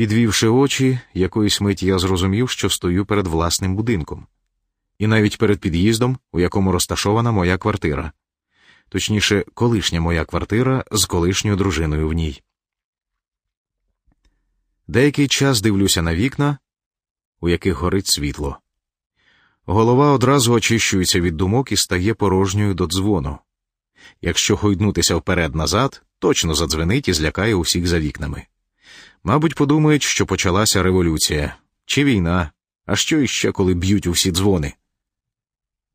Підвівши очі, якоїсь миті я зрозумів, що стою перед власним будинком, і навіть перед під'їздом, у якому розташована моя квартира, точніше, колишня моя квартира з колишньою дружиною в ній. Деякий час дивлюся на вікна, у яких горить світло. Голова одразу очищується від думок і стає порожньою до дзвону. Якщо хойднутися вперед назад, точно задзвенить і злякає усіх за вікнами. Мабуть, подумають, що почалася революція чи війна, а що іще, коли б'ють у всі дзвони.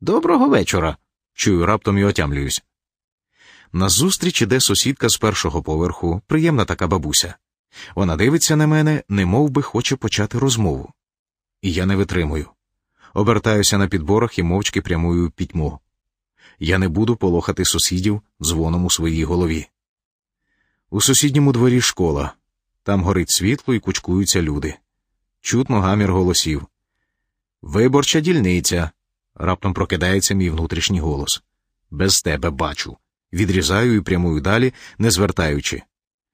Доброго вечора. чую раптом і отямлююсь. Назустріч іде сусідка з першого поверху, приємна така бабуся. Вона дивиться на мене, не би хоче почати розмову. І я не витримую. Обертаюся на підборах і мовчки прямую пітьму. Я не буду полохати сусідів дзвоном у своїй голові. У сусідньому дворі школа. Там горить світло і кучкуються люди. Чутно гамір голосів. Виборча дільниця. Раптом прокидається мій внутрішній голос. Без тебе бачу. Відрізаю і прямую далі, не звертаючи.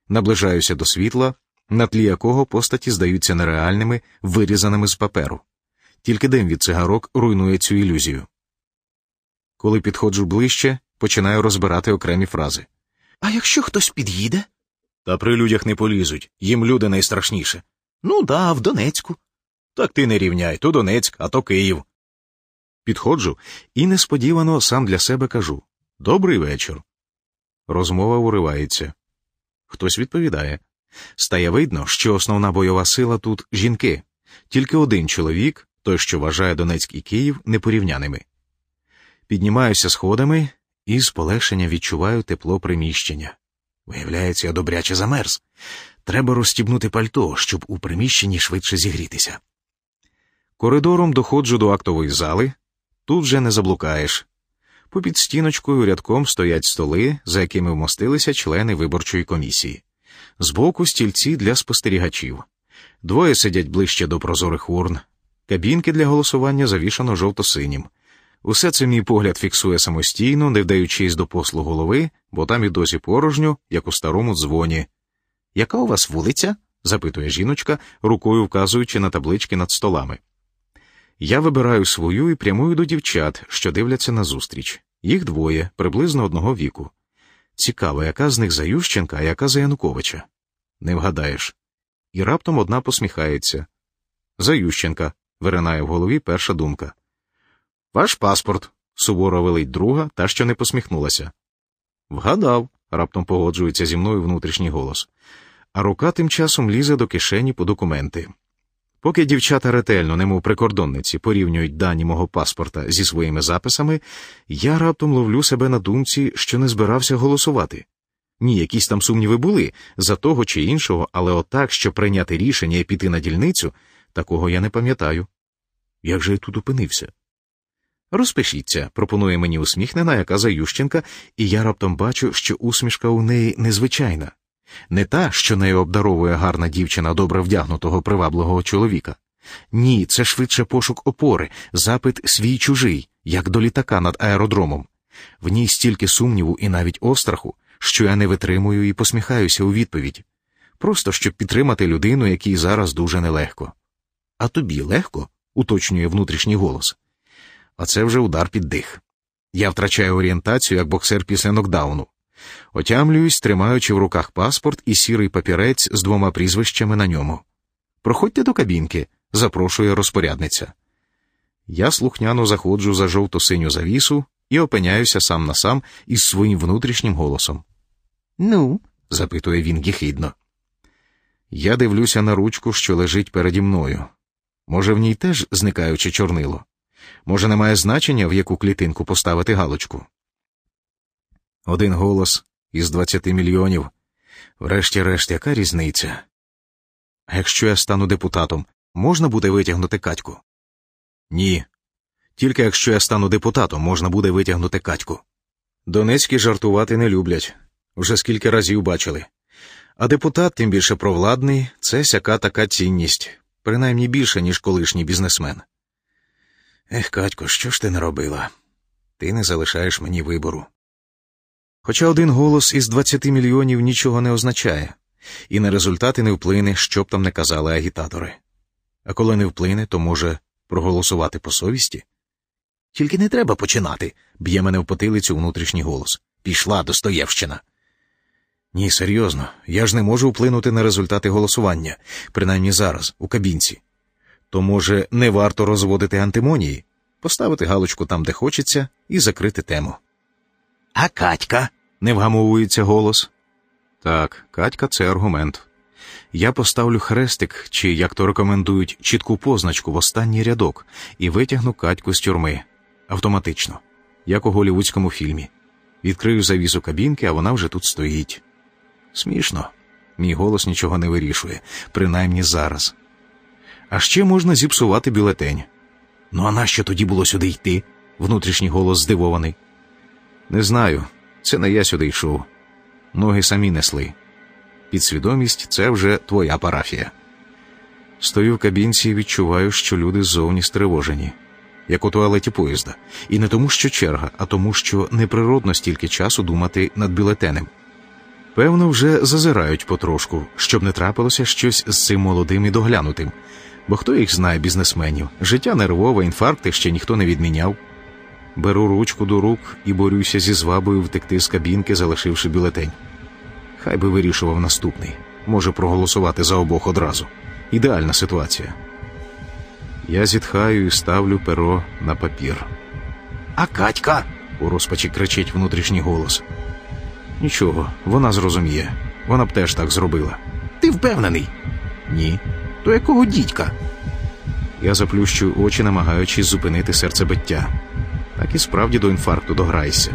Наближаюся до світла, на тлі якого постаті здаються нереальними, вирізаними з паперу. Тільки дим від цигарок руйнує цю ілюзію. Коли підходжу ближче, починаю розбирати окремі фрази. А якщо хтось під'їде? Та при людях не полізуть, їм люди найстрашніше. Ну да, в Донецьку. Так ти не рівняй то Донецьк, а то Київ. Підходжу і несподівано сам для себе кажу Добрий вечір. Розмова уривається. Хтось відповідає. Стає видно, що основна бойова сила тут жінки, тільки один чоловік, той, що вважає Донецьк і Київ непорівняними. Піднімаюся сходами і з полегшення відчуваю тепло приміщення. Виявляється, я добряче замерз. Треба розстібнути пальто, щоб у приміщенні швидше зігрітися. Коридором доходжу до актової зали. Тут вже не заблукаєш. Попід стіночкою рядком стоять столи, за якими вмостилися члени виборчої комісії. Збоку стільці для спостерігачів. Двоє сидять ближче до прозорих урн. Кабінки для голосування завішано жовто-синім. Усе це мій погляд фіксує самостійно, не вдаючись до послу голови, бо там і досі порожньо, як у старому дзвоні. Яка у вас вулиця? запитує жіночка, рукою вказуючи на таблички над столами. Я вибираю свою і прямую до дівчат, що дивляться на зустріч. Їх двоє, приблизно одного віку. Цікаво, яка з них за Ющенка, а яка за Януковича. Не вгадаєш. І раптом одна посміхається. За Ющенка, виринає в голові перша думка. Ваш паспорт, суворо велить друга, та що не посміхнулася. Вгадав, раптом погоджується зі мною внутрішній голос. А рука тим часом лізе до кишені по документи. Поки дівчата ретельно, немов прикордонниці, порівнюють дані мого паспорта зі своїми записами, я раптом ловлю себе на думці, що не збирався голосувати. Ні, якісь там сумніви були за того чи іншого, але отак, що прийняти рішення і піти на дільницю, такого я не пам'ятаю. Як же я тут опинився? Розпишіться, пропонує мені усміхнена, яка за Ющенка, і я раптом бачу, що усмішка у неї незвичайна. Не та, що нею обдаровує гарна дівчина добре вдягнутого привабливого чоловіка. Ні, це швидше пошук опори, запит свій чужий, як до літака над аеродромом. В ній стільки сумніву і навіть остраху, що я не витримую і посміхаюся у відповідь. Просто щоб підтримати людину, якій зараз дуже нелегко. А тобі легко? уточнює внутрішній голос. А це вже удар під дих. Я втрачаю орієнтацію як боксер після нокдауну. Отямлююсь, тримаючи в руках паспорт і сірий папірець з двома прізвищами на ньому. Проходьте до кабінки, запрошує розпорядниця. Я слухняно заходжу за жовто-синю завісу і опиняюся сам на сам із своїм внутрішнім голосом. Ну, запитує він гіхидно. Я дивлюся на ручку, що лежить переді мною. Може, в ній теж зникаючи чорнило? Може, немає значення, в яку клітинку поставити галочку? Один голос із двадцяти мільйонів. Врешті-решт, яка різниця? Якщо я стану депутатом, можна буде витягнути катьку? Ні. Тільки якщо я стану депутатом, можна буде витягнути катьку. Донецькі жартувати не люблять вже скільки разів бачили. А депутат, тим більше провладний, це сяка така цінність, принаймні більше, ніж колишній бізнесмен. Ех, Катько, що ж ти не робила? Ти не залишаєш мені вибору. Хоча один голос із 20 мільйонів нічого не означає. І на результати не вплине, що б там не казали агітатори. А коли не вплине, то може проголосувати по совісті? Тільки не треба починати, б'є мене в потилицю внутрішній голос. Пішла Достоєвщина. Ні, серйозно, я ж не можу вплинути на результати голосування, принаймні зараз, у кабінці. То, може, не варто розводити антимонії, поставити галочку там, де хочеться, і закрити тему. А Катька? Не вгамовується голос. Так, Катька це аргумент. Я поставлю хрестик, чи, як то рекомендують, чітку позначку в останній рядок і витягну Катьку з тюрми автоматично, як у голівудському фільмі. Відкрию завісу кабінки, а вона вже тут стоїть. Смішно. Мій голос нічого не вирішує, принаймні зараз. А ще можна зіпсувати бюлетень. Ну а нащо тоді було сюди йти? Внутрішній голос здивований. Не знаю, це не я сюди йшов. Ноги самі несли. Підсвідомість це вже твоя парафія. Стою в кабінці і відчуваю, що люди ззовні стривожені, як у туалеті поїзда. І не тому, що черга, а тому, що неприродно стільки часу думати над бюлетенем. Певно, вже зазирають потрошку, щоб не трапилося щось з цим молодим і доглянутим. Бо хто їх знає, бізнесменів? Життя нервове, інфаркти ще ніхто не відміняв. Беру ручку до рук і борюся зі звабою втекти з кабінки, залишивши бюлетень. Хай би вирішував наступний. Може проголосувати за обох одразу. Ідеальна ситуація. Я зітхаю і ставлю перо на папір. А Катька? У розпачі кричить внутрішній голос. Нічого, вона зрозуміє. Вона б теж так зробила. Ти впевнений? Ні. То якого дідька? Я заплющую очі, намагаючись зупинити серцебиття. Так і справді до інфаркту дограйся.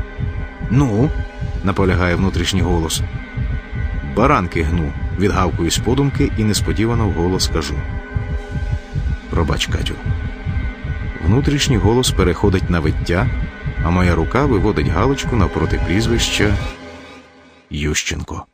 Ну, наполягає внутрішній голос. Баранки гну, відгавкуюсь подумки і несподівано вголос кажу. Пробач, Катю. Внутрішній голос переходить на виття, а моя рука виводить галочку навпроти прізвища Ющенко.